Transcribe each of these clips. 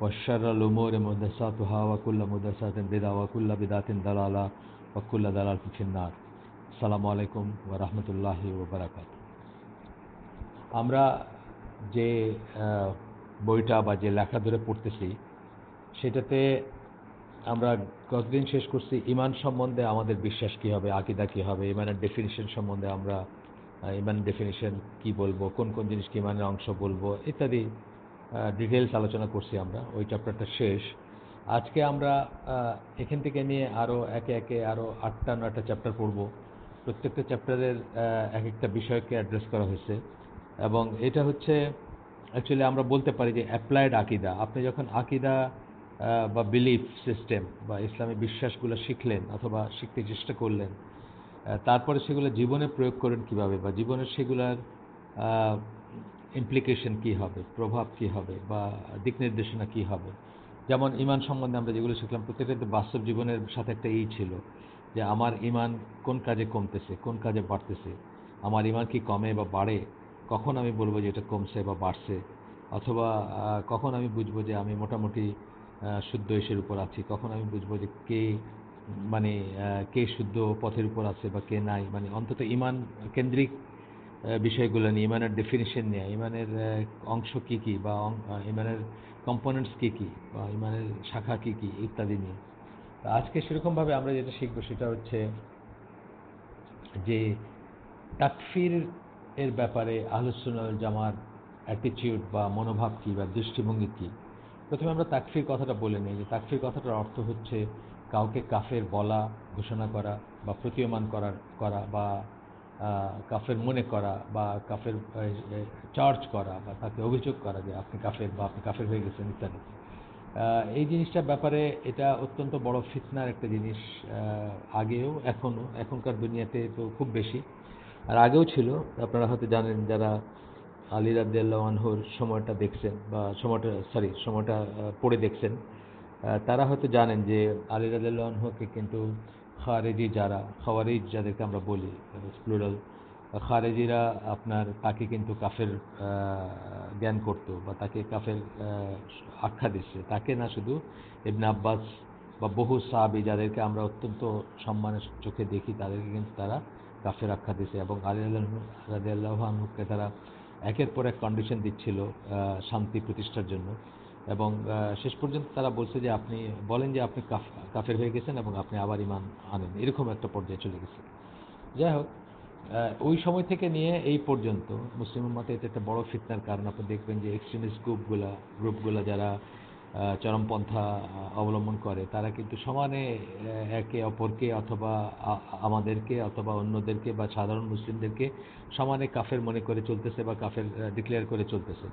وشر الأمور محدثاتها وكل محدثات بدعة وكل بدعة ضلالة وكل ضلالة في النار السلام عليكم ورحمة الله وبركاته আমরা যে আহ, বইটা বা যে লেখা ধরে পড়তেছি সেটাতে আমরা কতদিন শেষ করছি ইমান সম্বন্ধে আমাদের বিশ্বাস কি হবে আকিদা কি হবে ইমানের ডেফিনিশন সম্বন্ধে আমরা আহ, ইমান ডেফিনিশন কি বলবো কোন কোন জিনিসকে ইমানের অংশ বলবো ইত্যাদি ডিটেলস আলোচনা করছি আমরা। ওই চ্যাপ্টারটা শেষ। আজকে আমরা এখান থেকে নিয়ে আরও একে একে আরও আটটা, নয়টা চ্যাপ্টার পড়ব। প্রত্যেকটা চ্যাপ্টারের এক একটা বিষয়কে অ্যাড্রেস করা হয়েছে। এবং এটা হচ্ছে অ্যাকচুয়ালি আমরা বলতে পারি যে অ্যাপ্লায়েড আকিদা। আপনি যখন আকিদা বা বিলিফ সিস্টেম বা ইসলামী বিশ্বাসগুলো শিখলেন অথবা শিখতে চেষ্টা করলেন তারপরে সেগুলো জীবনে প্রয়োগ করেন কীভাবে? বা জীবনে সেগুলার ইমপ্লিকেশন কি হবে, প্রভাব কি হবে বা দিক নির্দেশনা কি হবে। যেমন ইমান সম্বন্ধে আমরা যেগুলো শিখলাম, প্রত্যেকটা বাস্তব জীবনের সাথে একটা এই ছিল যে আমার ইমান কোন কাজে কমতেছে, কোন কাজে বাড়তেছে, আমার ইমান কি কমে বা বাড়ে, কখন আমি বলব যে এটা কমছে বা বাড়ছে, অথবা কখন আমি বুঝব যে আমি মোটামুটি শুদ্ধ এসের উপর আছি, কখন আমি বুঝব যে কে মানে কে শুদ্ধ পথের উপর আছে বা কে নাই মানে অন্তত ইমান কেন্দ্রিক বিষয়গুলো নিয়ে, ইমানের ডেফিনিশন নিয়ে, ইমানের অংশ কি কি বা ইমানের কম্পোনেন্টস কি কি বা ইমানের শাখা কি কি, ইত্যাদি নিয়ে। আজকে সেরকমভাবে আমরা যেটা শিখব সেটা হচ্ছে যে তাকফির এর ব্যাপারে আহলুসুল জামার অ্যাটিটিউড বা মনোভাব কী বা দৃষ্টিভঙ্গি কী। প্রথমে আমরা তাকফির কথাটা বলে নিই, যে তাকফির কথাটার অর্থ হচ্ছে কাউকে কাফের বলা, ঘোষণা করা বা প্রতীয়মান করার, করা বা কাফের মনে করা বা কাফের চার্জ করা বা তাকে অভিযোগ করা যে আপনি কাফের বা আপনি কাফের হয়ে গেছেন ইত্যাদি। এই জিনিসটার ব্যাপারে এটা অত্যন্ত বড় ফিতনার একটা জিনিস আগেও, এখনও। এখনকার দুনিয়াতে তো খুব বেশি। আর আগেও ছিল, আপনারা হয়তো জানেন যারা আলী আনহুর সময়টা দেখছেন বা সময়টা সরি সময়টা পড়ে দেখছেন তারা হয়তো জানেন যে আলী রাদিয়াল্লাহু আনহুকে কিন্তু খারেজি যারা, খাওয়ারিজ যাদেরকে আমরা বলি প্লুরাল খারেজিরা আপনার তাকে কিন্তু কাফের জ্ঞান করতো বা তাকে কাফের আখ্যা দিচ্ছে। তাকে না শুধু ইবনে আব্বাস বা বহু সাহাবি যাদেরকে আমরা অত্যন্ত সম্মানের চোখে দেখি, তাদেরকে কিন্তু তারা কাফের আখ্যা দিছে এবং আলী রাজি আল্লাহ আনহুকে তারা একের পর এক কন্ডিশন দিচ্ছিল শান্তি প্রতিষ্ঠার জন্য। এবং শেষ পর্যন্ত তারা বলছে যে আপনি বলেন যে আপনি কাফ- কাফের হয়ে গেছেন এবং আপনি আবার ইমান আনেন। এরকম একটা পর্যায়ে চলে গেছে। যাই হোক ওই সময় থেকে নিয়ে এই পর্যন্ত মুসলিম মতে এটা একটা বড় ফিতনার কারণ আপনি দেখবেন যে এক্সট্রিমিস্ট গ্রুপগুলা গ্রুপগুলা যারা চরমপন্থা অবলম্বন করে, তারা কিন্তু সমানে একে অপরকে অথবা আমাদেরকে অথবা অন্যদেরকে বা সাধারণ মুসলিমদেরকে সমানে কাফের মনে করে চলতেছে বা কাফের ডিক্লেয়ার করে চলতেছে।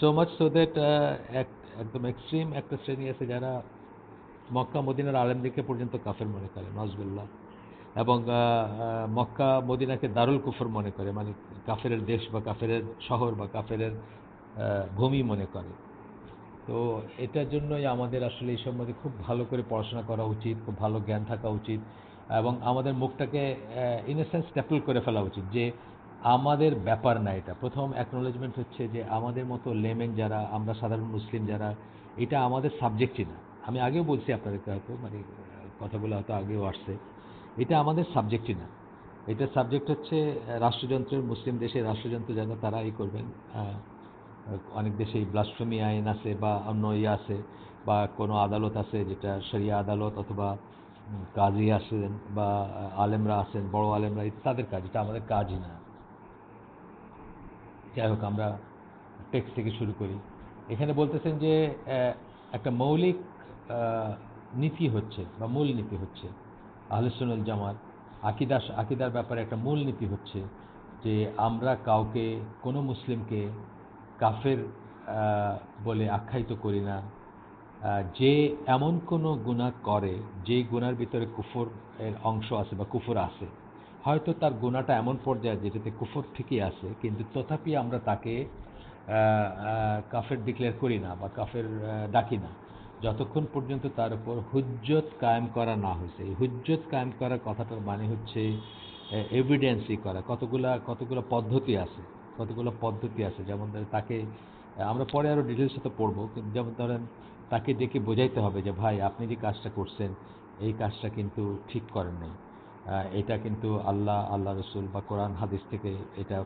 সো মাচ সো দ্যাট একদম এক্সট্রিম একটা শ্রেণি আছে যারা মক্কা, মদিনার আলেমদেরকে পর্যন্ত কাফের মনে করে নজবুল্লাহ এবং মক্কা, মদিনাকে দারুল কুফর মনে করে মানে কাফের দেশ বা কাফের শহর বা কাফের ভূমি মনে করে। তো এটার জন্যই আমাদের আসলে এই সম্বন্ধে খুব ভালো করে পড়াশোনা করা উচিত, খুব ভালো জ্ঞান থাকা উচিত এবং আমাদের মুখটাকে ইন এ সেন্স ট্যাপল করে ফেলা উচিত যে আমাদের ব্যাপার না এটা। প্রথম অ্যাকনোলেজমেন্ট হচ্ছে যে আমাদের মতো লেমেন যারা, আমরা সাধারণ মুসলিম যারা, এটা আমাদের সাবজেক্টই না। আমি আগেও বলছি আপনাদেরকে হয়তো মানে কথাগুলো হয়তো আগেও আসছে। এটা আমাদের সাবজেক্টই না। এটা সাবজেক্ট হচ্ছে, রাষ্ট্রযন্ত্রের, মুসলিম দেশের রাষ্ট্রযন্ত্র যারা তারা এই করবেন। অনেক দেশেই ব্লাসফেমি আইন আছে বা অন্য ইয়ে আছে, বা কোনো আদালত আছে যেটা শরিয়া আদালত অথবা কাজী আছেন বা আলেমরা আছেন, বড় আলেমরা তাদের কাজ, এটা আমাদের কাজই না। যাই হোক, আমরা টেক্সট থেকে শুরু করি। এখানে বলতেছেন যে একটা মৌলিক নীতি হচ্ছে বা মূল নীতি হচ্ছে আহলুসুল জামাত। আকিদা, আকিদার ব্যাপারে একটা মূল নীতি হচ্ছে যে, আমরা কাউকে, কোনো মুসলিমকে কাফের বলে আখ্যায়িত করি না। যে এমন কোনো গুণা করে, যে গুণার ভিতরে কুফর এর অংশ আছে বা কুফর আছে হয়তো তার গোনাটা এমন পর্যায়ে যেটাতে কুফর ঠিকই আছে, কিন্তু তথাপি আমরা তাকে কাফের ডিক্লেয়ার করি না বা কাফের ডাকি না। যতক্ষণ পর্যন্ত তার উপর হুজ্জত কায়েম করা না হয়েছে। এই হুজ্জত কায়েম করার কথাটার মানে হচ্ছে এভিডেন্সই করা। কতগুলা, কতগুলো পদ্ধতি আছে, কতগুলো পদ্ধতি আছে। যেমন তাকে, আমরা পরে আরও ডিটেলস সাথে পড়ব যেমন ধরেন তাকে ডেকে বোঝাইতে হবে যে, ভাই, আপনি যে কাজটা করছেন, এই কাজটা কিন্তু ঠিক করেন নাই। এটা কিন্তু আল্লাহ আল্লাহ রসুল বা কোরআন, হাদিস থেকে এটা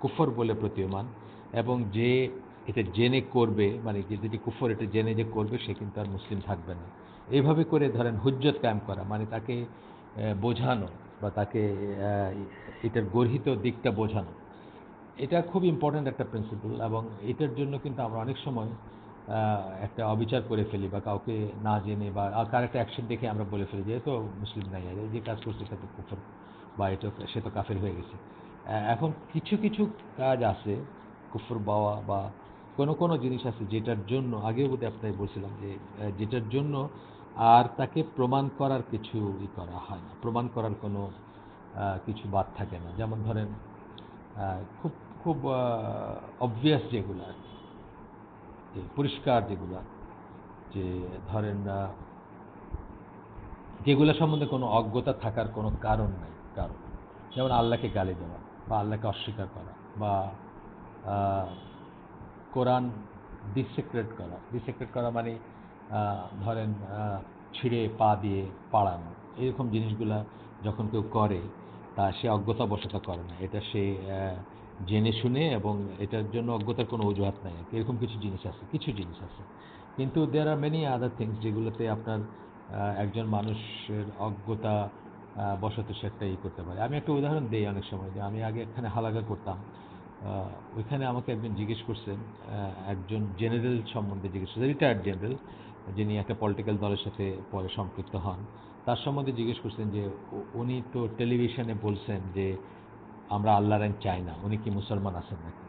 কুফর বলে প্রতীয়মান। এবং যে এটা জেনে করবে মানে যে যেটি কুফর এটা জেনে যে করবে, সে কিন্তু আর মুসলিম থাকবে না। এইভাবে করে ধরেন হুজ্জত কায়েম করা মানে তাকে বোঝানো বা তাকে এটার গর্হিত দিকটা বোঝানো। এটা খুব ইম্পর্ট্যান্ট একটা প্রিন্সিপাল এবং এটার জন্য কিন্তু আমরা অনেক সময় একটা অবিচার করে ফেলি বা কাউকে না জেনে বা কার একটা অ্যাকশন দেখে আমরা বলে ফেলি যে তো মুসলিম নাই যে কাজ করছে সেটা তো কুফর বা এটা সে তো কাফের হয়ে গেছে। এখন কিছু কিছু কাজ আছে কুফর বাওয়া বা কোনো কোনো জিনিস আছে যেটার জন্য, আগেও বোধহয় আপনাকে বলছিলাম যে যেটার জন্য আর তাকে প্রমাণ করার কিছু ই করা হয় না। প্রমাণ করার কোনো কিছু বাদ থাকে না। যেমন ধরেন খুব খুব অবভিয়াস যেগুলো আর যে পরিষ্কার যেগুলো, যে ধরেন যেগুলো সম্বন্ধে কোনো অজ্ঞতা থাকার কোনো কারণ নাই, কারণ। যেমন আল্লাহকে গালি দেওয়া বা আল্লাহকে অস্বীকার করা বা কোরআন ডিসেক্রেট করা। ডিসেক্রেট করা মানে ধরেন ছিঁড়ে পা দিয়ে পাড়ানো। এরকম জিনিসগুলা যখন কেউ করে, তা সে অজ্ঞতাবশত করে না। এটা সে জেনে শুনে এবং এটার জন্য অজ্ঞতার কোনো অজুহাত নাই। এরকম কিছু জিনিস আছে, কিছু জিনিস আছে। কিন্তু দেয়ার আর মেনি আদার থিংস যেগুলোতে আপনার একজন মানুষের অজ্ঞতা বশত সে একটা ই করতে পারে। আমি একটা উদাহরণ দিই অনেক সময় যে আমি আগে এখানে হালাগা করতাম। ওইখানে আমাকে একজন জিজ্ঞেস করছেন একজন জেনারেল সম্বন্ধে জিজ্ঞেস করছেন রিটায়ার্ড জেনারেল যিনি একটা পলিটিক্যাল দলের সাথে পরে সম্পৃক্ত হন। তার সম্বন্ধে জিজ্ঞেস করছেন যে উনি তো টেলিভিশনে বলছেন যে আমরা আল্লাহ রান চাই না, উনি কি মুসলমান আছেন নাকি?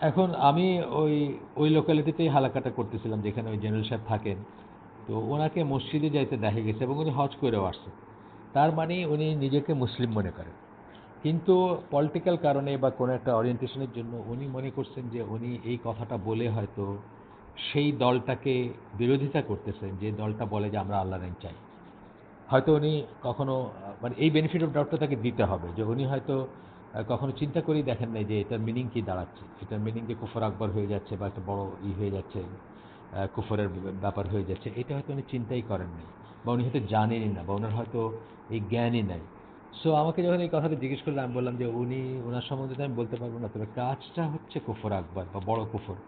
এখন আমি ওই ওই লোকালিটিতেই হালাকাটা করতেছিলাম, যেখানে ওই জেনারেল সাহেব থাকেন। তো ওনাকে মসজিদে যাইতে দেখা গেছে এবং উনি হজ করেও আসছেন। তার মানে উনি নিজেকে মুসলিম মনে করেন। কিন্তু পলিটিক্যাল কারণে বা কোনো একটা অরিয়েন্টেশনের জন্য উনি মনে করছেন যে উনি এই কথাটা বলে হয়তো সেই দলটাকে বিরোধিতা করতেছেন, যে দলটা বলে যে আমরা আল্লাহ চাই। হয়তো উনি কখনো মানে এই বেনিফিট অফ ডাউটটা তাকে দিতে হবে যে উনি হয়তো কখনো চিন্তা করেই দেখেন নাই যে এটার মিনিং কি দাঁড়াচ্ছে। এটার মিনিং যে কুফর আকবর হয়ে যাচ্ছে বা একটা বড় ই হয়ে যাচ্ছে কুফরের ব্যাপার হয়ে যাচ্ছে, এটা হয়তো উনি চিন্তাই করেন নাই বা উনি হয়তো জানেনই না বা ওনার হয়তো এই জ্ঞানই নাই। সো আমাকে যখন এই কথাটা জিজ্ঞেস করলে আমি বললাম যে উনি ওনার সম্বন্ধে আমি বলতে পারব না, তবে কাজটা হচ্ছে কুফর আকবর বা বড় কুফর।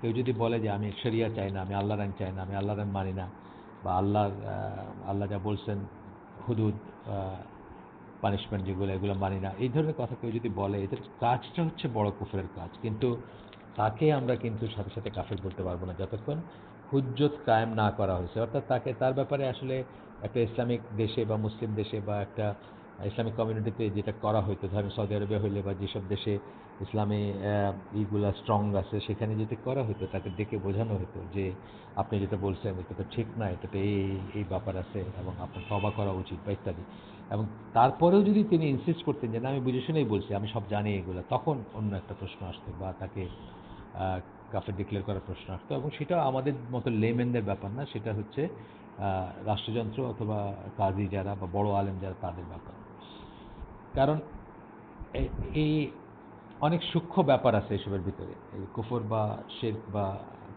কেউ যদি বলে যে আমি শরিয়া চাই না, আমি আল্লাহ রান চাই না, আমি আল্লাহ রান মানি না বা আল্লাহ আল্লাহ যা বলছেন, হুদুদ পানিশমেন্ট যেগুলো, এগুলো মানি না। এই ধরনের কথা কেউ যদি বলে, এদের কাজটা হচ্ছে বড় কুফরের কাজ। কিন্তু তাকে আমরা কিন্তু সাথে সাথে কাফের বলতে পারব না। যতক্ষণ হুজ্জত কায়েম না করা হয়েছে, অর্থাৎ তাকে, তার ব্যাপারে আসলে একটা ইসলামিক দেশে বা মুসলিম দেশে বা একটা ইসলামিক কমিউনিটিতে যেটা করা হতো ধরেন সৌদি আরবে হইলে বা যেসব দেশে ইসলামে ইগুলা স্ট্রং আছে, সেখানে যেটা করা হতো তাকে ডেকে বোঝানো হতো যে আপনি যেটা বলছেন, এটা তো ঠিক না এটাতে এই এই ব্যাপার আছে এবং আপনার তবা করা উচিত বা ইত্যাদি। এবং তারপরেও যদি তিনি ইনসিস্ট করতেন যে, না, আমি বুঝে শুনেই বলছি, আমি সব জানি এগুলো, তখন অন্য একটা প্রশ্ন আসতো বা তাকে কাফে ডিক্লেয়ার করার প্রশ্ন আসতো। এবং সেটা আমাদের মতো লেমেনদের ব্যাপার না, সেটা হচ্ছে রাষ্ট্রযন্ত্র অথবা কাজী যারা বা বড় আলেম যারা, তাদের ব্যাপার। কারণ এই অনেক সূক্ষ্ম ব্যাপার আছে এসবের ভিতরে। এই কুফর বা শেখ বা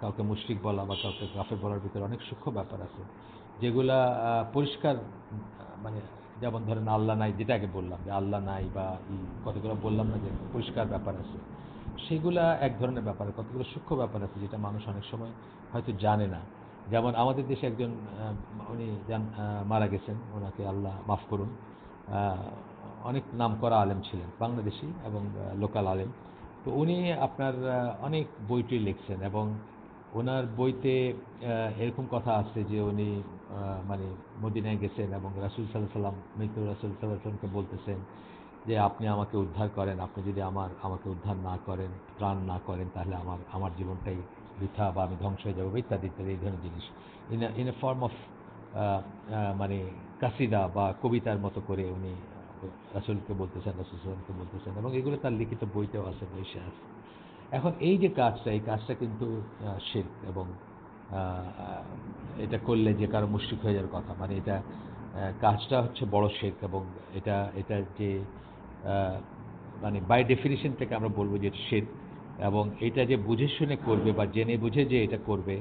কাউকে মুশরিক বলা বা কাউকে কাফের বলার ভিতরে অনেক সূক্ষ্ম ব্যাপার আছে। যেগুলা পরিষ্কার মানে যেমন ধরেন আল্লাহ নাই, যেটা আগে বললাম যে আল্লাহ নাই বা কতগুলো বললাম না যে পরিষ্কার ব্যাপার আছে। সেগুলা এক ধরনের ব্যাপার, কতগুলো সূক্ষ্ম ব্যাপার আছে যেটা মানুষ অনেক সময় হয়তো জানে না। যেমন আমাদের দেশে একজন উনি মারা গেছেন, ওনাকে আল্লাহ মাফ করুন। অনেক নাম করা আলেম ছিলেন, বাংলাদেশি এবং লোকাল আলেম। তো উনি আপনার অনেক বইটি লিখছেন এবং ওনার বইতে এরকম কথা আছে যে উনি মানে মদিনায় গেছেন এবং রাসুল সাল্লাহ সাল্লাম মৃত্যু রাসুল সাল্লাহ সাল্লামকে বলতেছেন যে, আপনি আমাকে উদ্ধার করেন। আপনি যদি আমার, আমাকে উদ্ধার না করেন প্রাণ না করেন, তাহলে আমার আমার জীবনটাই বৃথা বা আমি ধ্বংস হয়ে যাব, ইত্যাদি ইত্যাদি, এই ধরনের জিনিস। In in a form of মানে কাসিদা বা কবিতার মতো করে উনি রাসুলকে বলতেছেন রাসুলকে বলতেছেন এবং এগুলো তার লিখিত বইতেও আছে বইসে আছে। এখন এই যে কাজটা, এই কাজটা কিন্তু শেখ এবং এটা করলে যে কারও মুশ্রিক হয়ে যাওয়ার কথা মানে এটা কাজটা হচ্ছে বড় শেখ এবং এটা এটা যে মানে বাই ডেফিনেশন থেকে আমরা বলব যে শেখ এবং এটা যে বুঝে শুনে করবে বা জেনে বুঝে যে এটা করবে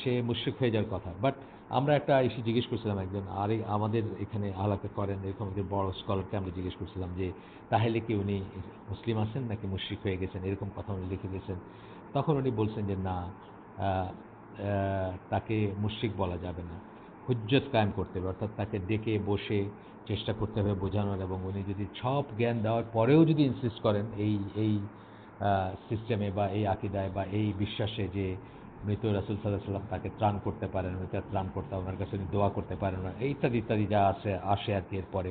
সে মুশ্রিক হয়ে যাওয়ার কথা। বাট আমরা একটা এসে জিজ্ঞেস করছিলাম একজন, আর, আমাদের এখানে আলাপে করেন এরকম যে বড় স্কলারকে আমরা জিজ্ঞেস করছিলাম যে, তাহলে কি উনি মুসলিম আছেন নাকি মুশ্রিক হয়ে গেছেন? এরকম কথা উনি লিখে গেছেন তখন উনি বলছেন যে, না তাকে মুশ্রিক বলা যাবে না। হুজ্জত কায়েম করতে হবে। অর্থাৎ তাকে ডেকে বসে চেষ্টা করতে হবে বোঝানোর এবং উনি যদি সব জ্ঞান দেওয়ার পরেও যদি ইনসিস্ট করেন এই এই সিস্টেমে বা এই আকিদায় বা এই বিশ্বাসে যে মৃত রাসুল সাল্লাহ সাল্লাম তাকে ত্রাণ করতে পারেন তার ত্রাণ করতে ওনার কাছে উনি দোয়া করতে পারেন না, ইত্যাদি ইত্যাদি যা আসে আসে আর কি এরপরে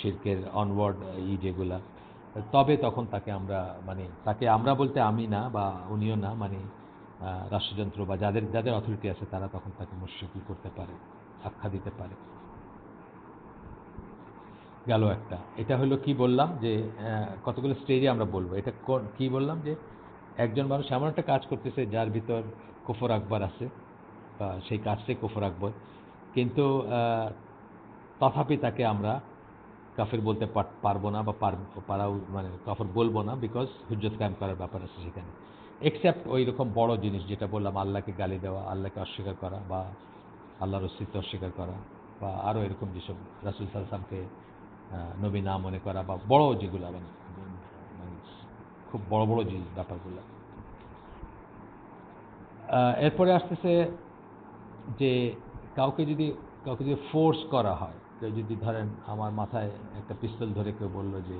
শিল্পের অনওয়ার্ড ই যেগুলা। তবে তখন তাকে আমরা মানে তাকে আমরা বলতে আমি না বা উনিও না মানে রাষ্ট্রযন্ত্র বা যাদের যাদের অথরিটি আছে তারা তখন তাকে মুশ্রিকি করতে পারে আখ্যা দিতে পারে। গেল একটা। এটা হলো কি বললাম যে কতগুলো স্টেজে আমরা বলব? এটা কি বললাম যে একজন মানুষ এমন একটা কাজ করতেছে যার ভিতর কুফর আকবর আছে, বা সেই কাজটাই কুফর আকবর। কিন্তু তথাপি তাকে আমরা কাফের বলতে পারব না বা পারাও মানে কাফর বলব না বিকজ হুজ্জত কায়েম করার ব্যাপার আছে সেখানে। এক্সেপ্ট ওই রকম বড় জিনিস যেটা বললাম, আল্লাহকে গালি দেওয়া, আল্লাহকে অস্বীকার করা বা আল্লাহর অস্তিত্ব অস্বীকার করা বা আরও এরকম যেসব রাসুল সালসামকে নবী না মনে করা বা বড় যেগুলো মানে খুব বড় বড় জিনিস ব্যাপারগুলো। এরপরে আসতেছে যে কাউকে যদি কাউকে যদি ফোর্স করা হয়, কেউ যদি ধরেন আমার মাথায় একটা পিস্তল ধরে কেউ বলল যে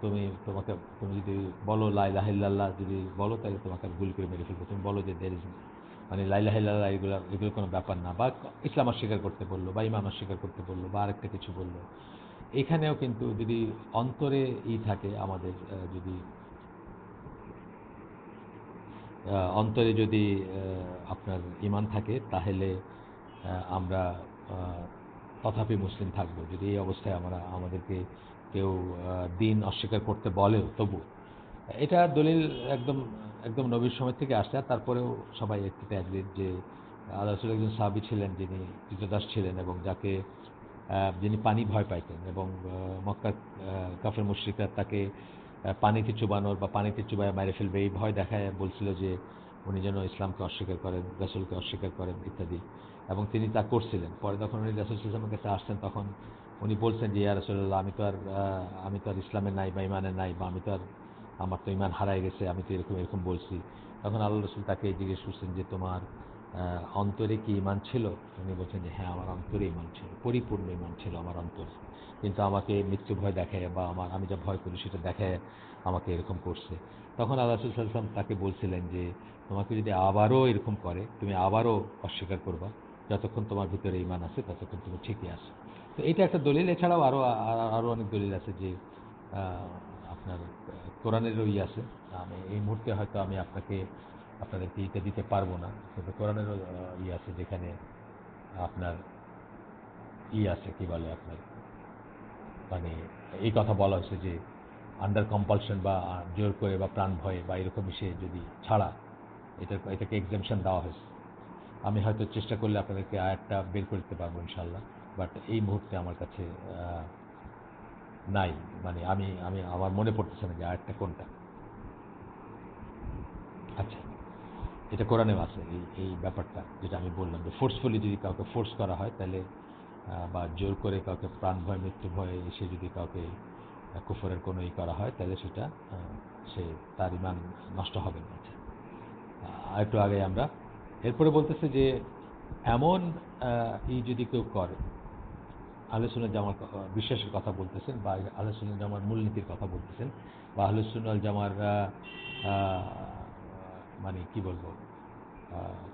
তুমি তোমাকে, তুমি যদি বলো লাইলাহিল্লাহ যদি বলো তাহলে তোমাকে গুলি করে মেরে ফেলব। তুমি বলো যে দের মানে লাইলাহিল্লাহ এগুলো এগুলো কোনো ব্যাপার না। বা ইসলাম অস্বীকার করতে বলল, বা ইমাম অস্বীকার করতে বলল, বা আরেকটা কিছু বলল। এখানেও কিন্তু যদি অন্তরে ই থাকে আমাদের যদি অন্তরে যদি আপনার ইমান থাকে, তাহলে আমরা তথাপি মুসলিম থাকব। যদি এই অবস্থায় আমরা, আমাদেরকে কেউ দিন অস্বীকার করতে বলেও, তবু, এটা দলিল একদম একদম নবীর সময় থেকে আসছে। আর তারপরেও সবাই একটু অ্যাগ্রিড যে, আল্লাহ একজন সাহাবি ছিলেন যিনি কৃতদাস ছিলেন এবং যাকে যিনি পানি ভয় পাইতেন এবং মক্কা কাফের মুশ্রিকরা তাকে পানিতে চুবানোর বা পানিতে চুবায় মারে ফেলবে এই ভয় দেখায় বলছিল যে উনি যেন ইসলামকে অস্বীকার করেন, রাসুলকে অস্বীকার করেন ইত্যাদি। এবং তিনি তা করছিলেন। পরে যখন উনি রাসুল ইসলামের কাছে আসছেন, তখন উনি বলছেন যে, ইয়া রসুল্লাহ আমি তো আর আমি তো আর ইসলামের নাই বা ইমানের নাই বা আমি তো আর, আমার তো ইমান হারাই গেছে, আমি তো এরকম এরকম বলছি। তখন আল্লাহ রসুল তাকে জিজ্ঞেস করছেন যে, তোমার অন্তরে কি ইমান ছিল? উনি বলছেন যে হ্যাঁ আমার অন্তরে ইমান ছিল, পরিপূর্ণ ইমান ছিল আমার অন্তর। কিন্তু আমাকে মৃত্যু ভয় দেখায় বা আমার, আমি যা ভয় করি সেটা দেখায় আমাকে এরকম করছে। তখন আল্লাহ সাল্লাম তাকে বলছিলেন যে, তোমাকে যদি আবারও এরকম করে, তুমি আবারও অস্বীকার করবা, যতক্ষণ তোমার ভিতরে ইমান আছে, ততক্ষণ তুমি ঠিকই আছে। তো এটা একটা দলিল, এছাড়াও আরও আরও অনেক দলিল আছে যে আপনার কোরআনেরও ই আছে। আমি এই মুহূর্তে হয়তো আমি আপনাকে আপনাদেরকে ইটা দিতে পারব না। কিন্তু কোরআনেরও ই আছে যেখানে আপনার ই আছে, কি বলে আপনার? মানে এই কথা বলা হয়েছে যে আন্ডার কম্পালশন বা জোর করে বা প্রাণ ভয়ে বা এরকম সে যদি ছাড়া এটা এটাকে এক্সামশন দেওয়া হয়েছে। আমি হয়তো চেষ্টা করলে আপনাদেরকে আয়াতটা বের করে দিতে পারব ইনশাল্লাহ বাট এই মুহূর্তে আমার কাছে নাই। মানে আমি আমি, আমার মনে পড়তেছে না যে আয়াতটা কোনটা। আচ্ছা। এটা কোরআনেও আছে, এই এই ব্যাপারটা যেটা আমি বললাম যে ফোর্সফুলি যদি কাউকে ফোর্স করা হয়, তাহলে বা জোর করে কাউকে প্রাণ ভয়, মৃত্যু ভয়ে এসে যদি কাউকে কুফরের কোনো ই করা হয়, তাহলে সেটা সে তার ইমান নষ্ট হবে না একটু আগে আমরা, এরপরে বলতেছে যে এমন ই যদি কেউ করে আলোচনা জামার বিশ্বাসের কথা বলতেছেন বা আলোচনা জামার মূলনীতির কথা বলতেছেন বা আলোচনাল জামার মানে কি বলব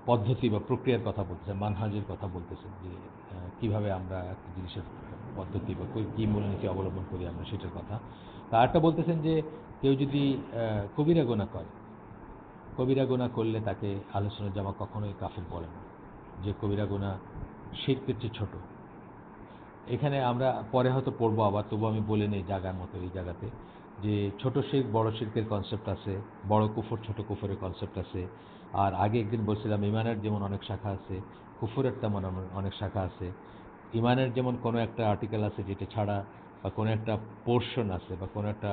পদ্ধতি বা প্রক্রিয়ার কথা বলতেছেন, মানহাজের কথা বলতেছেন যে কীভাবে আমরা একটা জিনিসের পদ্ধতি বা কী মূলনীতি অবলম্বন করি আমরা সেটার কথা। আরেকটা বলতেছেন যে, কেউ যদি কবিরা গোনা করে, কবিরা গোনা করলে তাকে আলোচনা জামা কখনোই কাফের বলে না। যে কবিরা গোনা শিল্পের চেয়ে ছোট। এখানে আমরা পরে হয়তো পড়ব আবার তবু আমি বলে নেই জায়গার মতো এই জায়গাতে যে ছোট শির্ক, বড় শিল্পের কনসেপ্ট আছে, বড় কুফর, ছোট কুফরের কনসেপ্ট আছে আর আগে একদিন বলছিলাম, ইমানের যেমন অনেক শাখা আছে, কুফুরের তেমন অনেক শাখা আছে। ইমানের যেমন কোনো একটা আর্টিকেল আছে যেটা ছাড়া বা কোনো একটা পোর্শন আছে বা কোনো একটা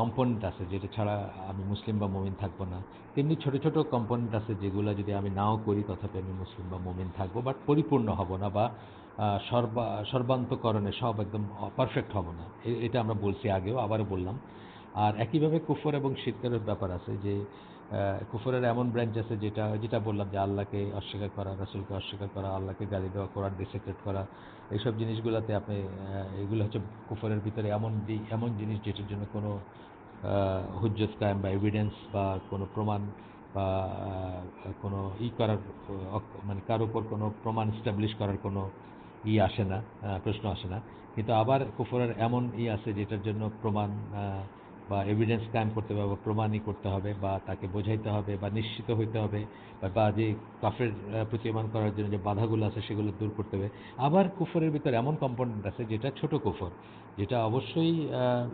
কম্পোনেন্ট আছে যেটা ছাড়া আমি মুসলিম বা মমিন থাকব না, তেমনি ছোট ছোট কম্পোনেন্ট আছে যেগুলো যদি আমি নাও করি তথাপি আমি মুসলিম বা মমিন থাকব বাট পরিপূর্ণ হব না বা সর্বা, সর্বান্তকরণে সব একদম পারফেক্ট হব না। এটা আমরা বলছি আগেও, আবারও বললাম। আর একইভাবে কুফর এবং শীতকালের ব্যাপার আছে যে কুফরের এমন ব্রাঞ্চ আছে যেটা যেটা বললাম যে আল্লাহকে অস্বীকার করা, রাসুলকে অস্বীকার করা, আল্লাহকে গালি দেওয়া, কোরআন ডিসেক্রেট করা, এইসব জিনিসগুলোতে আপনি এগুলো হচ্ছে কুফরের ভিতরে এমন এমন জিনিস যেটার জন্য কোনো হুজ্জত কায়েম বা এভিডেন্স বা কোনো প্রমাণ বা কোনো ই করার মানে কার উপর কোনো প্রমাণ স্টাবলিশ করার কোনো ই আসে না প্রশ্ন আসে না। কিন্তু আবার কুফরের এমন ই আছে যেটার জন্য প্রমাণ বা এভিডেন্স কায়েম করতে হবে বা প্রমাণই করতে হবে বা তাকে বোঝাইতে হবে বা নিশ্চিত হইতে হবে বা যে কাফের প্রতীয়মান করার জন্য যে বাধাগুলো আছে সেগুলো দূর করতে হবে। আবার কুফরের ভিতর এমন কম্পোনেন্ট আছে যেটা ছোট কুফর, যেটা অবশ্যই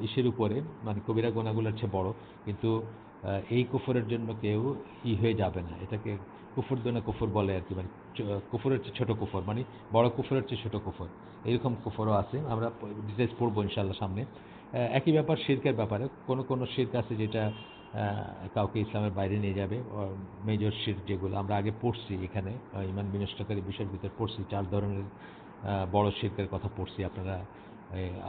ইসের উপরে মানে কবিরা গোনাগুলোর চেয়ে বড়, কিন্তু এই কুফরের জন্য কেউ ই হয়ে যাবে না। এটাকে কুফর দোনা কুফর বলে আর কি মানে কুফরের চেয়ে ছোটো কুফর মানে বড় কুফরের চেয়ে ছোটো কুফর। এরকম কুফরও আছে, আমরা ডিটেলস পড়ব ইনশাল্লাহ সামনে। একই ব্যাপার শিরকের ব্যাপারে। কোনো কোনো শির্ক আছে যেটা কাউকে ইসলামের বাইরে নিয়ে যাবে। মেজর শির্ক যেগুলো আমরা আগে পড়ছি এখানে ইমান বিনষ্টকারী বিষয়ের ভিতরে পড়ছি, চার ধরনের বড় শির্কের কথা পড়ছি। আপনারা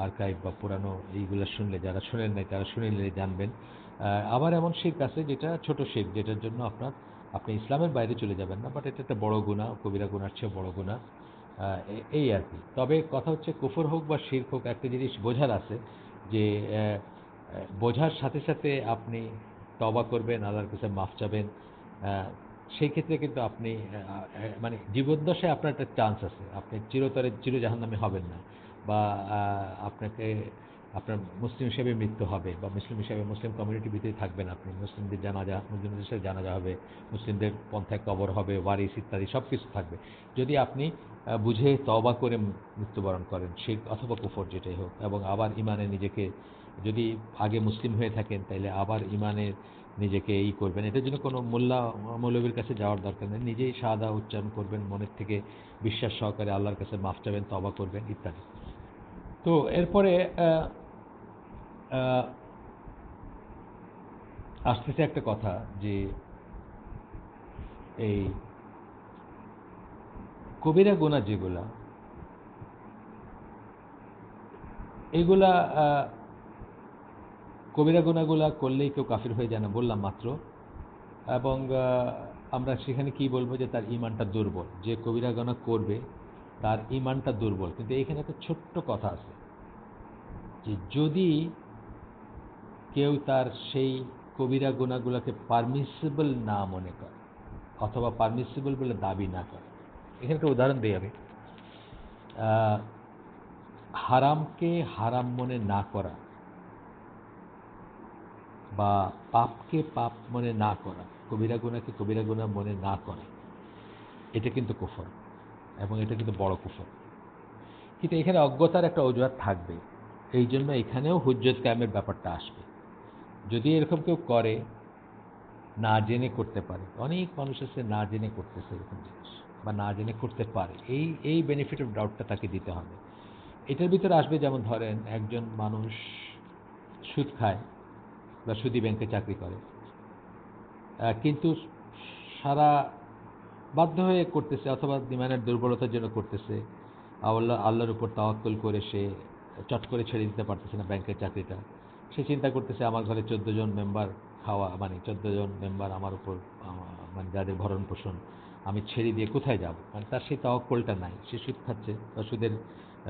আর্কাইভ বা পুরানো এইগুলো শুনলে, যারা শুনেন নাই, তারা শুনে নিলে জানবেন। আবার এমন শির্ক আছে যেটা ছোট শির্ক যেটার জন্য আপনার, আপনি ইসলামের বাইরে চলে যাবেন না বাট এটা একটা বড় গুণা কবিরা গুণার চেয়ে বড় গুণা এই আর কি। তবে কথা হচ্ছে, কুফর হোক বা শির্ক হোক, একটা জিনিস বোঝার আছে। যে বোঝার সাথে সাথে আপনি তবা করবেন, আল্লাহর কাছে মাফ চাবেন। সেই ক্ষেত্রে কিন্তু আপনি মানে জীবদ্দশায় আপনার একটা চান্স আছে। আপনি চিরতরে, চিরজাহান্নামে হবেন না। বা আপনাকে আপনার মুসলিম হিসেবে মৃত্যু হবে বা মুসলিম হিসেবে মুসলিম কমিউনিটির ভিতরে থাকবেন আপনি। মুসলিমদের জানাজা, মুসলিমদের সাথে জানাজা হবে, মুসলিমদের পন্থায় কবর হবে ওয়ারিস ইত্যাদি সব কিছু থাকবে। যদি আপনি বুঝে তবা করে মৃত্যুবরণ করেন সে অথবা কুফর যেটাই হোক, এবং আবার ইমানে নিজেকে যদি আগে মুসলিম হয়ে থাকেন তাহলে আবার ইমানের নিজেকে এই করবেন। এটার জন্য কোনো মোল্লা, মৌলবীর কাছে যাওয়ার দরকার নেই। নিজেই সাদা উচ্চারণ করবেন, মনের থেকে বিশ্বাস সহকারে আল্লাহর কাছে মাফ চাবেন তবা করবেন, ইত্যাদি। তো এরপরে আসতেছে একটা কথা যে এই কবিরা গোনা যেগুলা, এগুলা কবিরা গোনাগুলা করলেই কেউ কাফির হয়ে যায় না, বললাম মাত্র। এবং আমরা সেখানে কি বলব যে তার ইমানটা দুর্বল। যে কবিরা গোনা করবে, তার ইমানটা দুর্বল। কিন্তু এখানে একটা ছোট্ট কথা আছে যে যদি কেউ তার সেই কবিরা গুণাগুলোকে পারমিসিবল না মনে করে, অথবা পারমিসিবল বলে দাবি না করে। এখানে একটা উদাহরণ দিই আমি। হারামকে হারাম মনে না করা বা পাপকে পাপ মনে না করা, কবিরা গুণাকে কবিরা গুণা মনে না করা, এটা কিন্তু কুফর এবং এটা কিন্তু বড় কুফর। কিন্তু এখানে অজ্ঞতার একটা অজুহাত থাকবে। এই জন্য এখানেও হুজ্জত কায়েমের ব্যাপারটা আসবে। যদি এরকম কেউ করে, না জেনে করতে পারে। অনেক মানুষ আছে না জেনে করতেছে এরকম জিনিস বা না জেনে করতে পারে। এই এই বেনিফিট অফ ডাউটটা তাকে দিতে হবে। এটার ভিতরে আসবে যেমন ধরেন একজন মানুষ সুদ খায় বা সুদি ব্যাংকে চাকরি করে। কিন্তু সারা বাধ্য হয়ে করতেছে অথবা বিমানের দুর্বলতার জন্য করতেছে। আল্লাহ, আল্লাহর উপর তাওয়াক্কুল করে সে চট করে ছেড়ে দিতে পারতেছে না ব্যাংকের চাকরিটা। সে চিন্তা করতেছে, আমার ঘরে চোদ্দ জন মেম্বার খাওয়া মানে চোদ্দ জন মেম্বার আমার উপর মানে যাদের ভরণ পোষণ, আমি ছেড়ে দিয়ে কোথায় যাব? মানে তার সেই তাওয়াক্কলটা নাই। সে সুদ খাচ্ছে বা সুদের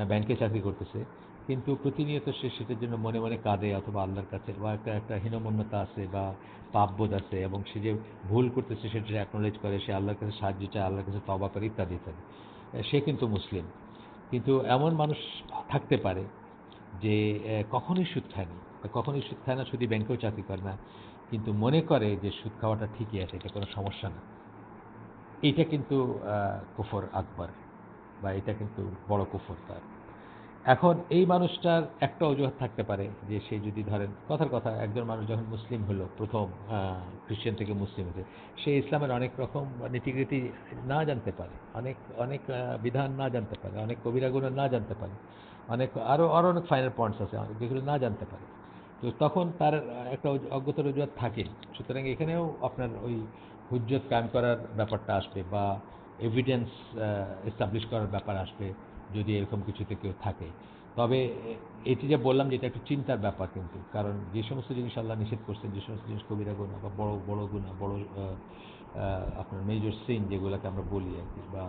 ব্যাংকে চাকরি করতেছে। কিন্তু প্রতিনিয়ত সে সেটার জন্য মনে মনে কাঁদে অথবা আল্লাহর কাছে, বা একটা একটা হীনমন্যতা আছে বা পাপবোধ আছে এবং সে যে ভুল করতেছে সেটা অ্যাকনোলেজ করে, সে আল্লাহর কাছে সাহায্য চায়, আল্লাহর কাছে তবা করে ইত্যাদি ইত্যাদি। সে কিন্তু মুসলিম। কিন্তু এমন মানুষ থাকতে পারে যে কখনোই সুদ খায়নি কখনোই সুদ খায় না শুধু ব্যাংকেও চাকরি করে না, কিন্তু মনে করে যে সুদ খাওয়াটা ঠিকই আছে, এটা কোনো সমস্যা না। এটা কিন্তু কুফর আকবর, বা এটা কিন্তু বড় কুফর তার। এখন এই মানুষটার একটা অজুহাত থাকতে পারে যে সে যদি ধরেন, কথার কথা, একজন মানুষ যখন মুসলিম হলো, প্রথম খ্রিস্টান থেকে মুসলিম হয়েছে, সে ইসলামের অনেক রকম নীতিগৃতি না জানতে পারে, অনেক অনেক বিধান না জানতে পারে, অনেক কবিরাগুলো না জানতে পারে, অনেক আরও আরও অনেক ফাইনাল পয়েন্টস আছে যেগুলো না জানতে পারে। তো তখন তার একটা অজ্ঞতার অজুহাত থাকে। সুতরাং এখানেও আপনার ওই হুজ্জত কায়েম করার ব্যাপারটা আসবে বা এভিডেন্স এস্টাবলিশ করার ব্যাপার আসবে যদি এরকম কিছুতে কেউ থাকে। তবে এটি যে বললাম যে এটা একটু চিন্তার ব্যাপার কিন্তু। কারণ যে সমস্ত জিনিস আল্লাহ নিষেধ করছেন, যে সমস্ত জিনিস কবিরা গুণা বা বড় বড় গুণা বড় আপনার মেজর সিন যেগুলোকে আমরা বলি আর কি বা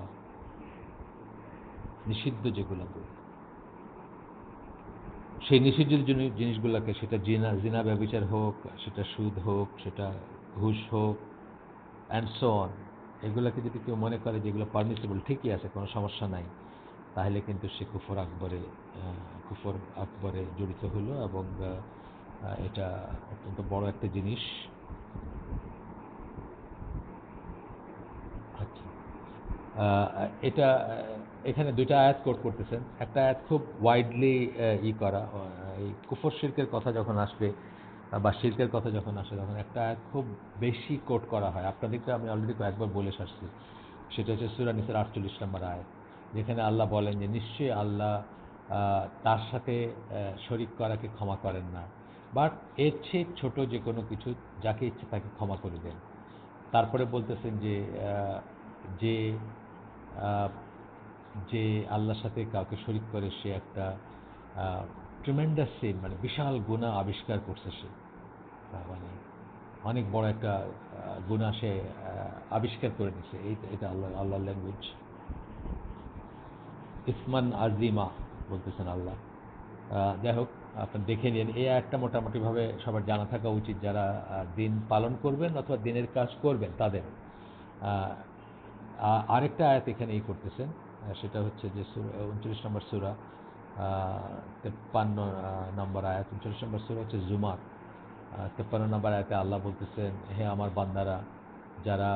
নিষিদ্ধ যেগুলো বলি। সেই নিষিদ্ধ জিনিসগুলোকে, সেটা জিনা জিনা ব্যবচার হোক, সেটা সুদ হোক, সেটা ঘুষ হোক অ্যান্ড সো অন এগুলোকে যদি কেউ মনে করে যে এগুলো পারমিসিবল ঠিকই আছে, কোনো সমস্যা নাই, তাহলে কিন্তু সে কুফর আকবরে কুফর আকবরে জড়িত হলো এবং এটা অত্যন্ত বড় একটা জিনিস। আচ্ছা। এটা এখানে দুইটা আয়াত কোট করতেছেন। একটা আয়াত খুব ওয়াইডলি ই করা এই কুফর শিল্পের কথা যখন আসবে বা শিল্পের কথা যখন আসে তখন একটা আয়াত খুব বেশি কোট করা হয়। আপনাদেরকে আমি অলরেডি কয়েকবার বলে সারছি। সেটা হচ্ছে সুরানিসের আটচল্লিশ নম্বর আয়াত, যেখানে আল্লাহ বলেন যে, নিশ্চয়ই আল্লাহ তার সাথে শরিক করাকে ক্ষমা করেন না। বাট এর চেয়ে ছোট যে কোনো কিছু যাকে ইচ্ছে তাকে ক্ষমা করে দেন। তারপরে বলতেছেন যে যে যে আল্লাহর সাথে কাউকে শরিক করে সে একটা ট্রিমেন্ডাস সিন মানে বিশাল গুণা আবিষ্কার করছে সে। মানে অনেক বড় একটা গুণা সে আবিষ্কার করে নিছে এই, এটা আল্লাহ আল্লাহ ল্যাঙ্গুয়েজ ইসমান আজিমা বলতেছেন আল্লাহ। যাই হোক আপনি দেখে নিন। এই একটা মোটামুটিভাবে সবার জানা থাকা উচিত। যারা দিন পালন করবেন অথবা দিনের কাজ করবেন তাদের। আরেকটা আয়াত এখানে এই করতেছেন। সেটা হচ্ছে যে উনচল্লিশ নম্বর সুরা তেপ্পান্ন নম্বর আয়াত, উনচল্লিশ নম্বর সুরা হচ্ছে জুমার। তেপ্পান্ন নম্বর আয়াতে আল্লাহ বলতেছেন, হে আমার বান্দারা, যারা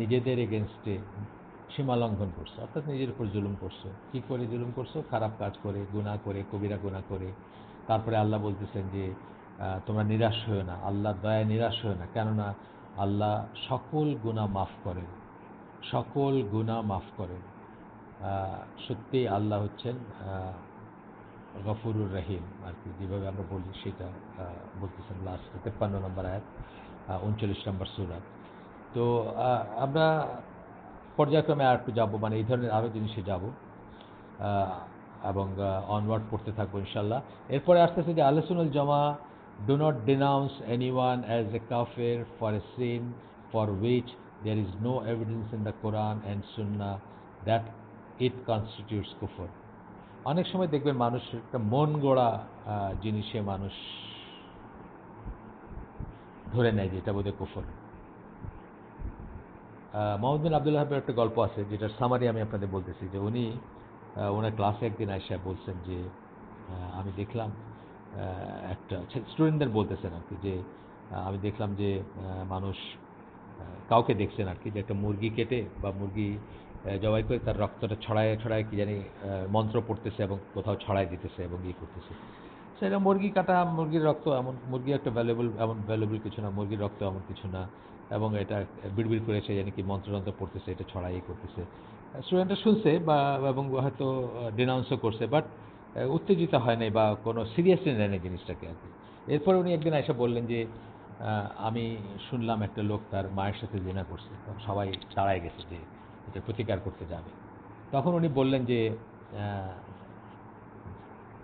নিজেদের এগেনস্টে সীমা লঙ্ঘন করছ, অর্থাৎ নিজের উপর জুলুম করছ, কি করে জুলুম করছ? খারাপ কাজ করে গুণা করে, কবিরা গুণা করে। তারপরে আল্লাহ বলতেছেন যে তোমরা নিরাশ হয়েও না, আল্লাহ দয়া নিরাশ হয়েও না, কেননা আল্লাহ সকল গুণা মাফ করেন, সকল গুণা মাফ করেন। সত্যি আল্লাহ হচ্ছেন গফুরুর রহিম। আর কি, যেভাবে আমরা বলি সেটা বলতেছেন লাস্ট তেপ্পান্ন নম্বর আয়াত উনচল্লিশ নম্বর সুরাত তো আমরা পর্যায়ক্রমে আর একটু যাব মানে এই ধরনের আরও জিনিসে যাব এবং অনওয়ার্ড পড়তে থাকব ইনশাল্লাহ এরপরে আসতেছে যে আলোচনাল জমা do not denounce any one as a kafir for a sin for which there is no evidence in the Quran and Sunnah that it constitutes kufr অনেক সময় দেখবেন মানুষ একটা মন গড়া জিনিসে মানুষ ধরে নেয় যে এটা বোধহয় কুফর মোহাম্মদ বিন আবদুল্লাহ হাবের একটা গল্প আছে, যেটার সামারি আমি আপনাদের বলতেছি, যে উনি ওনার ক্লাসে একদিন আইসা বলছেন যে আমি দেখলাম একটা স্টুডেন্টদের বলতেছেন আর কি, যে আমি দেখলাম যে মানুষ কাউকে দেখছেন আর কি, যে একটা মুরগি কেটে বা মুরগি জবাই করে তার রক্তটা ছড়ায় ছড়ায় কি জানি মন্ত্র পড়তেছে এবং কোথাও ছড়ায় দিতেছে এবং ইয়ে করতেছে। সেটা মুরগি কাটা, মুরগির রক্ত এমন, মুরগি একটা ভ্যালুয়েবল এমন ভ্যালুয়েবল কিছু না, মুরগির রক্ত এমন কিছু না, এবং এটা বিড়বিড় করেছে জানি কি মন্ত্রযন্ত্র পড়তেছে, এটা ছড়াই করতেছে। স্টুডেন্টরা শুনছে বা, এবং হয়তো ডিনাউন্সও করছে বাট উত্তেজিত হয় নাই বা কোনো সিরিয়াসলি নেয় না জিনিসটাকে আর কি। এরপরে উনি একদিন এসে বললেন যে আমি শুনলাম একটা লোক তার মায়ের সাথে জেনা করছে, সবাই দাঁড়ায় গেছে যে এটা প্রতিকার করতে যাবে। তখন উনি বললেন যে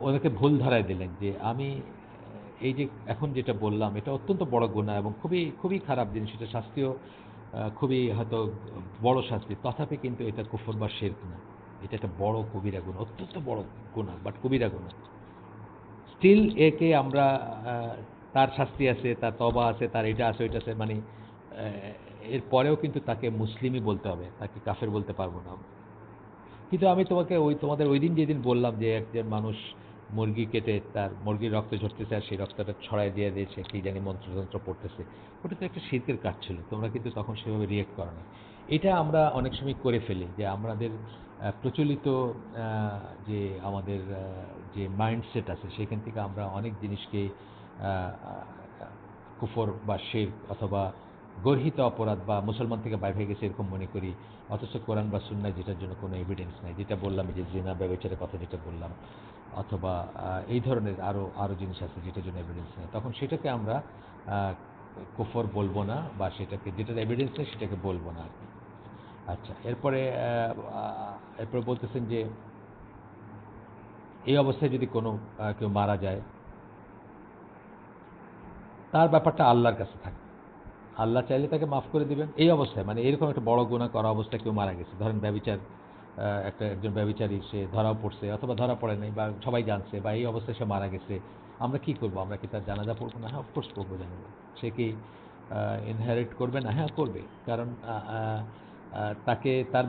ওদেরকে ভুল ধরায় দিলেন যে, আমি এই যে এখন যেটা বললাম, এটা অত্যন্ত বড় গুণা এবং খুবই খুবই খারাপ জিনিস, এটা শাস্তিও খুবই হয়তো বড় শাস্তি। তথাপি কিন্তু এটা কুফর বা শেরক না। এটা একটা বড় কবিরা গুণা অত্যন্ত বড় গুণা বাট কবিরা গুণা স্টিল একে আমরা তার শাস্তি আছে, তার তবা আছে, তার এটা আছে, ওইটা আছে মানে এর পরেও কিন্তু তাকে মুসলিমই বলতে হবে, তাকে কাফের বলতে পারব না কিন্তু আমি তোমাকে ওই, তোমাদের ওই দিন যেদিন বললাম যে একজন মানুষ মুরগি কেটে তার মুরগির রক্ত ঝরতেছে আর সেই রক্তটা ছড়াই দিয়ে দিয়েছে, কি জানি মন্ত্রতন্ত্র পড়তেছে, ওটা তো একটা শিল্পের কাজ ছিল, তোমরা কিন্তু তখন সেভাবে রিয়েক্ট করো না এটা আমরা অনেক সময় করে ফেলি যে আমাদের প্রচলিত যে আমাদের যে মাইন্ডসেট আছে, সেখান থেকে আমরা অনেক জিনিসকে কুফর বা শের অথবা গর্হিত অপরাধ বা মুসলমান থেকে বাইরে হয়ে গেছে এরকম মনে করি। অথচ কোরআন বা সুন্নায় যেটার জন্য কোনো এভিডেন্স নাই। যেটা বললাম যে জেনা, ব্যবচারের কথা যেটা বললাম, অথবা এই ধরনের আরও আরও জিনিস আছে যেটার জন্য এভিডেন্স নেই। তখন সেটাকে আমরা কুফর বলব না বা সেটাকে, যেটার এভিডেন্স নেই সেটাকে বলব না আর কি। আচ্ছা এরপরে এরপরে বলতেছেন যে, এই অবস্থায় যদি কোনো কেউ মারা যায়, তার ব্যাপারটা আল্লাহর কাছে থাকে আল্লাহ চাইলে তাকে মাফ করে দিবেন। এই অবস্থায় মানে এরকম একটা বড় গুণা করা অবস্থায় কেউ মারা গেছে। ধরেন ব্যবচার একটা একজন ব্যবচারী, সে ধরাও পড়ছে অথবা ধরা পড়ে নাই বা সবাই জানছে বা এই অবস্থায় সে মারা গেছে। আমরা কি করব? আমরা কি তার জানাজা পড়ব না? হ্যাঁ অফকোর্স পড়ব জানাজা। সে কি ইনহারিট করবে না? হ্যাঁ করবে। কারণ তাকে তার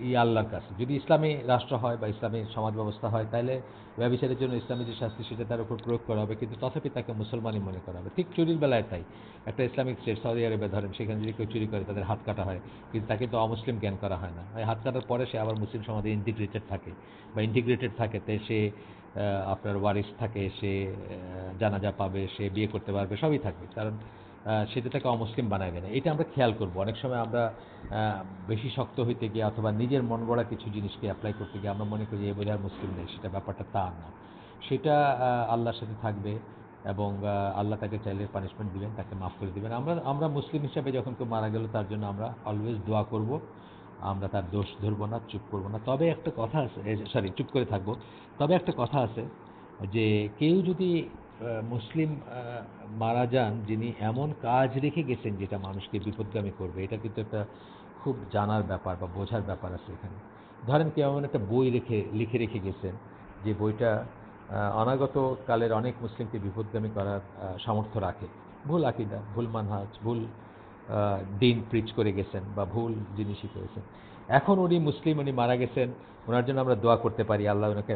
ই আল্লাহর কাছে। যদি ইসলামী রাষ্ট্র হয় বা ইসলামী সমাজ ব্যবস্থা হয় তাহলে ব্যবচারের জন্য ইসলামী যে শাস্তি, সেটা তার উপর প্রয়োগ করা হবে। কিন্তু তথাপি তাকে মুসলমানই মনে করা হবে। ঠিক চুরির বেলায় তাই। একটা ইসলামিক স্টেট, সৌদি আরবে ধরেন, সেখানে যদি কেউ চুরি করে, তাদের হাত কাটা হয়। কিন্তু তাকে তো অমুসলিম জ্ঞান করা হয় না। হাত কাটার পরে সে আবার মুসলিম সমাজে ইন্টিগ্রেটেড থাকে বা ইন্টিগ্রেটেড থাকে। তে সে আপনার ওয়ারিস থাকে, সে জানাজা পাবে, সে বিয়ে করতে পারবে, সবই থাকবে। কারণ সেটা তাকে অমুসলিম বানাবে না। এটা আমরা খেয়াল করব। অনেক সময় আমরা বেশি শক্ত হইতে গিয়ে অথবা নিজের মন গড়া কিছু জিনিসকে অ্যাপ্লাই করতে গিয়ে আমরা মনে করি যে, এ বোঝার মুসলিম নেই। সেটা ব্যাপারটা তা না। সেটা আল্লাহর সাথে থাকবে এবং আল্লাহ তাকে চাইলে পানিশমেন্ট দিবেন, তাকে মাফ করে দিবেন। আমরা আমরা মুসলিম হিসাবে যখন কেউ মারা গেল, তার জন্য আমরা অলওয়েজ দোয়া করব। আমরা তার দোষ ধরবো না, চুপ করব না। তবে একটা কথা আছে সরি চুপ করে থাকব। তবে একটা কথা আছে যে, কেউ যদি মুসলিম মারা যান, যিনি এমন কাজ রেখে গেছেন যেটা মানুষকে বিপদগামী করবে, এটা কিন্তু একটা খুব জানার ব্যাপার বা বোঝার ব্যাপার আছে এখানে। ধরেন কেউ এমন একটা বই রেখে, লিখে রেখে গেছেন, যে বইটা অনাগত কালের অনেক মুসলিমকে বিপদগামী করার সামর্থ্য রাখে। ভুল আকিদা, ভুল মানহাজ, ভুল দিন প্রিচ করে গেছেন বা ভুল জিনিসই করেছেন। এখন উনি মুসলিম, উনি মারা গেছেন ওনার জন্য আমরা দোয়া করতে পারি, আল্লাহ ওনাকে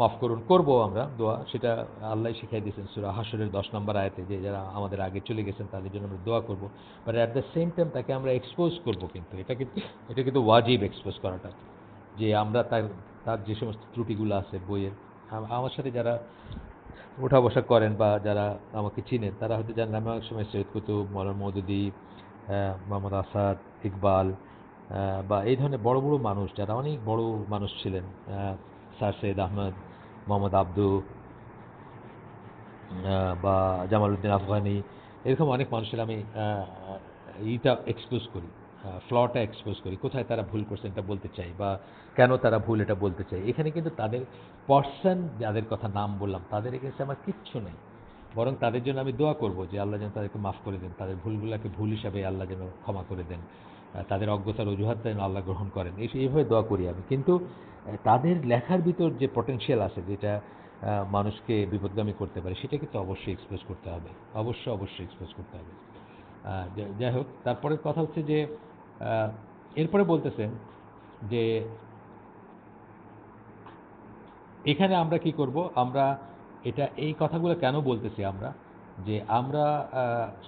মাফ করুন, করব আমরা দোয়া, সেটা আল্লাহ শিখাই দিয়েছেন সুরা হাসরের দশ নম্বর আয়তে যে যারা আমাদের আগে চলে গেছেন তাদের জন্য আমরা দোয়া করব। But at the same time তাকে আমরা এক্সপোজ করব কিন্তু, এটা কিন্তু এটা কিন্তু ওয়াজিব এক্সপোজ করাটা। যে আমরা তার তার যে সমস্ত ত্রুটিগুলো আছে বইয়ের আমার সাথে যারা ওঠা বসা করেন বা যারা আমাকে চিনেন, তারা হয়তো জানেন আমি অনেক সময় সৈয়দ কুতুব, মৌলান মৌদুদি মোহাম্মদ আসাদ, ইকবাল বা এই ধরনের বড় বড় মানুষ, যারা অনেক বড় মানুষ ছিলেন স্যার সৈয়দ আহমদ, মোহাম্মদ আব্দু বা জামাল উদ্দিন আফগানি, এরকম অনেক মানুষের আমি ইটা এক্সপোজ করি ফ্লটা এক্সপোজ করি, কোথায় তারা ভুল করছেন এটা বলতে চাই বা কেন তারা ভুল এটা বলতে চাই। এখানে কিন্তু তাদের পার্সন যাদের কথা নাম বললাম, তাদের এগেন্সে আমার কিচ্ছু নেই। বরং তাদের জন্য আমি দোয়া করব যে আল্লাহ যেন তাদেরকে মাফ করে দেন, তাদের ভুলগুলোকে ভুল হিসাবে আল্লাহ যেন ক্ষমা করে দেন তাদের অজ্ঞতার অজুহাত যেন আল্লাহ গ্রহণ করেন। এইভাবে দোয়া করি আমি। কিন্তু তাদের লেখার ভিতর যে পটেনশিয়াল আছে, যেটা মানুষকে বিপদগামী করতে পারে সেটা কিন্তু অবশ্যই এক্সপ্রেস করতে হবে। অবশ্যই অবশ্যই এক্সপ্রেস করতে হবে। যাই হোক, তারপরের কথা হচ্ছে যে এরপরে বলতেছেন যে, এখানে আমরা কি করব? আমরা এটা, এই কথাগুলো কেন বলতেছি আমরা? যে আমরা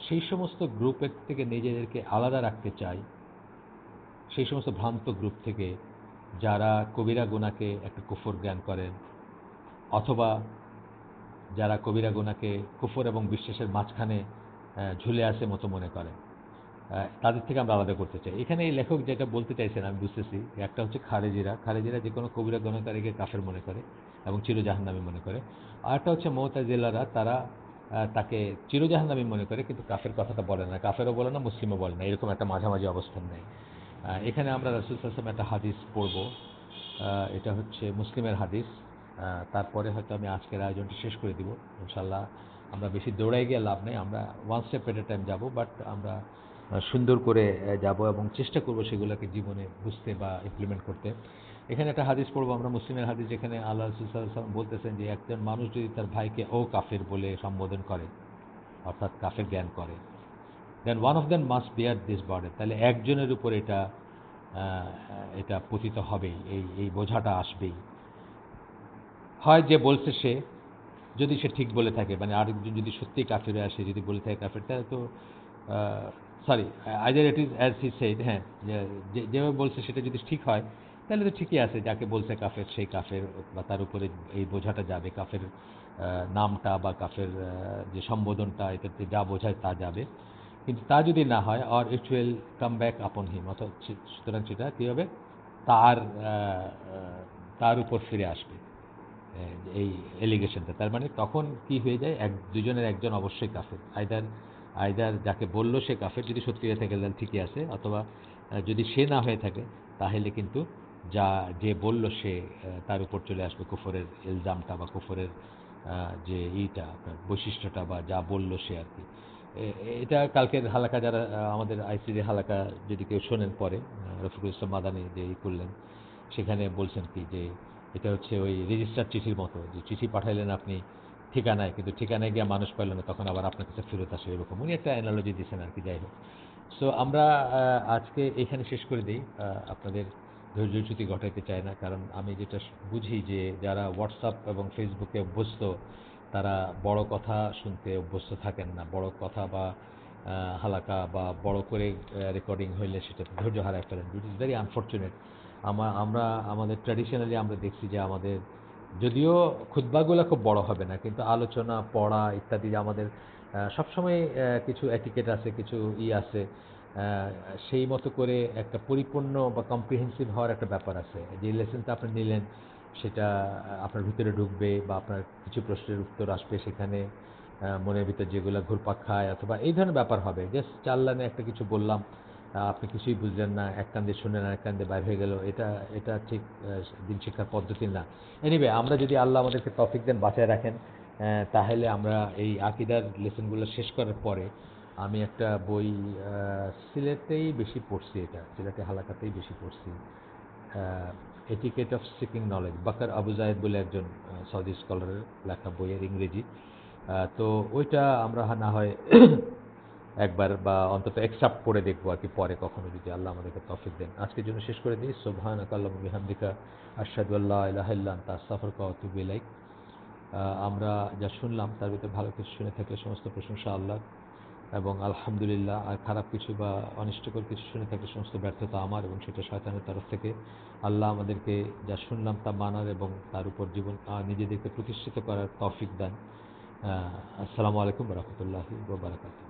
সেই সমস্ত গ্রুপের থেকে নিজেদেরকে আলাদা রাখতে চাই, সেই সমস্ত ভ্রান্ত গ্রুপ থেকে যারা কবিরা গোনাকে একটা কুফর জ্ঞান করেন, অথবা যারা কবিরা গোনাকে কুফর এবং বিশ্বাসের মাঝখানে ঝুলে আসে মতো মনে করেন। তাদের থেকে আমরা আলাদা করতে চাই। এখানে এই লেখক যেটা বলতে চাইছেন, আমি বুঝতেছি একটা হচ্ছে খারেজিরা। খারেজিরা যে কোনো কবিরা গণকারীকে কাফের মনে করে এবং চিরজাহান্নামী মনে করে। আর একটা হচ্ছে জেলারা তারা তাকে চিরজাহান্নামী মনে করে, কিন্তু কাফের কথাটা বলে না। কাফেরও বলে না, মুসলিমও বলে না। এরকম একটা মাঝামাঝি অবস্থান নেই এখানে আমরা রাসুল সাসলাম একটা হাদিস পড়ব। এটা হচ্ছে মুসলিমের হাদিস। তারপরে হয়তো আমি আজকের আয়োজনটা শেষ করে দিব ইনশাল্লাহ আমরা বেশি দৌড়াই গিয়ে লাভ নেই, আমরা one step at a time যাব বাট আমরা সুন্দর করে যাব এবং চেষ্টা করব সেগুলোকে জীবনে বুঝতে বা ইমপ্লিমেন্ট করতে। এখানে একটা হাদিস পড়ব আমরা মুসলিমের হাদিস, যেখানে আল্লাহ রসুলাম বলতেছেন যে একজন মানুষ যদি তার ভাইকে ও কাফের বলে সম্বোধন করে, অর্থাৎ কাফের জ্ঞান করে then one of them must bear this burden তাহলে একজনের উপর এটা এটা পতিত হবেই এই এই বোঝাটা আসবেই। হয় যে বলছে সে, যদি সে ঠিক বলে থাকে মানে আরেকজন যদি সত্যি কাফেরে আসে, যদি বলে থাকে কাফের তাহলে তো sorry either it is as he said হ্যাঁ যেভাবে বলছে সেটা যদি ঠিক হয়, তাহলে তো ঠিকই আছে, যাকে বলছে কাফের, সেই কাফের, বা তার উপরে এই বোঝাটা যাবে, কাফের নামটা বা কাফের যে সম্বোধনটা, এটাতে যা বোঝায় তা যাবে। কিন্তু তা যদি না হয় or it will come back upon him অর্থাৎ সুতরাং সেটা কী হবে? তার তার উপর ফিরে আসবে। এই এলিগেশনটা তার মানে তখন কি হয়ে যায়? এক দুজনের একজন অবশ্যই কাফের। আইদার আইদার যাকে বলল সে কাফের, যদি সত্যি হয়ে থাকে তাহলে ঠিকই আছে, অথবা যদি সে না হয়ে থাকে, তাহলে কিন্তু যা, যে বলল সে তার উপর চলে আসবে কুফরের ইলজামটা বা কুফরের যে ইটা, আপনার বৈশিষ্ট্যটা বা যা বলল সে আর কি। এটা কালকের হালাকা যারা আমাদের আইসিডি হালাকা যদি কেউ শোনেন পরে রফিকুল ইসলাম মাদানি যে ই করলেন, সেখানে বলছেন কি যে এটা হচ্ছে ওই রেজিস্টার চিঠির মতো, যে চিঠি পাঠাইলেন আপনি ঠিকানায়, কিন্তু ঠিকানায় গিয়ে মানুষ পাইল না, তখন আবার আপনার কাছে ফেরত আসে এরকম। উনি একটা অ্যানালজি দিয়েছেন আর কি, যাই হোক। সো আমরা আজকে এখানে শেষ করে দিই। আপনাদের ধৈর্যচ্যুতি ঘটাইতে চাই না, কারণ আমি যেটা বুঝি যে যারা হোয়াটসঅ্যাপ এবং ফেসবুকে অভ্যস্ত তারা বড় কথা শুনতে অভ্যস্ত থাকেন না। বড় কথা বা হালাকা বা বড় করে রেকর্ডিং হইলে সেটা ধৈর্য হারায় ফেলেন। ইট ইজ ভেরি আনফর্চুনেট আমরা আমরা, আমাদের ট্র্যাডিশনালি আমরা দেখছি যে আমাদের, যদিও খুদ্বাগুলো খুব বড় হবে না, কিন্তু আলোচনা, পড়া ইত্যাদি আমাদের সবসময় কিছু অ্যাটিকেট আছে, কিছু ই আছে সেই মতো করে একটা পরিপূর্ণ বা কম্প্রিহেন্সিভ হওয়ার একটা ব্যাপার আছে। যে লেসেনটা আপনি নিলেন সেটা আপনার ভিতরে ঢুকবে বা আপনার কিছু প্রশ্নের উত্তর আসবে সেখানে মনের ভিতরে যেগুলো ঘুরপাক খায় অথবা এই ধরনের ব্যাপার হবে। জাস্ট চার লাইনে একটা কিছু বললাম আপনি কিছুই বুঝলেন না, এক কান্দে শুনলেন এক কান্দে বাইর হয়ে গেল, এটা এটা ঠিক দিন শিক্ষার পদ্ধতি না। এনিবে আমরা যদি আল্লাহ আমাদেরকে টপিক দেন, বাঁচায় রাখেন তাহলে আমরা এই আকিদার লেসনগুলো শেষ করার পরে আমি একটা বই সিলেটেই বেশি পড়ছি এটা, সিলেটে হালাকাতেই বেশি পড়ছি। Etiquette of seeking knowledge Bakar Abu Zahed বলে একজন সৌদি স্কলারের লেখা বইয়ের ইংরেজি। তো ওইটা আমরা না হয় একবার বা অন্তত একসাপ্ট করে দেখব আর কি পরে কখনো যদি আল্লাহ আমাদেরকে তফিক দেন। আজকের জন্য শেষ করে দিই। সোভান আকাল্লাম বিহামদিকা আশাদুল্লাহ আল্লাহাল্লান তাস্তাফর কাতুবিলাইক আমরা যা শুনলাম তার ভিতরে ভালো কিছু শুনে থাকলে সমস্ত প্রশংসা আল্লাহ এবং আলহামদুলিল্লাহ, আর খারাপ কিছু বা অনিষ্টকর কিছু শুনে থাকলে সমস্ত ব্যর্থতা আমার এবং সেটা শয়তানের তরফ থেকে। আল্লাহ আমাদেরকে যা শুনলাম তা মানার এবং তার উপর জীবন নিজেদেরকে প্রতিষ্ঠিত করার তৌফিক দেন। আসসালামু আলাইকুম রহমতুল্লাহি বারাকাতুহ।